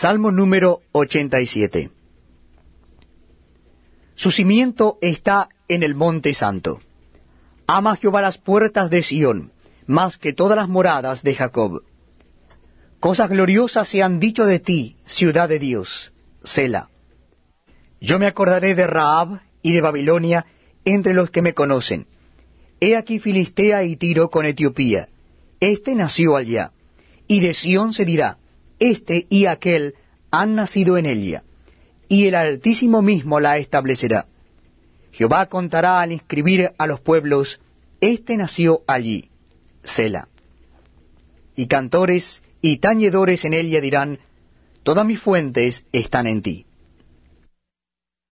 Salmo número 87. Su cimiento está en el monte santo. Ama Jehová las puertas de Sión, más que todas las moradas de Jacob. Cosas gloriosas se han dicho de ti, ciudad de Dios, Sela. Yo me acordaré de Raab y de Babilonia entre los que me conocen. He aquí Filistea y Tiro con Etiopía. Este nació allá. Y de Sión se dirá, este y aquel han nacido en ella, y el Altísimo mismo la establecerá. Jehová contará al inscribir a los pueblos, este nació allí, Sela. Y cantores y tañedores en ella dirán, todas mis fuentes están en ti.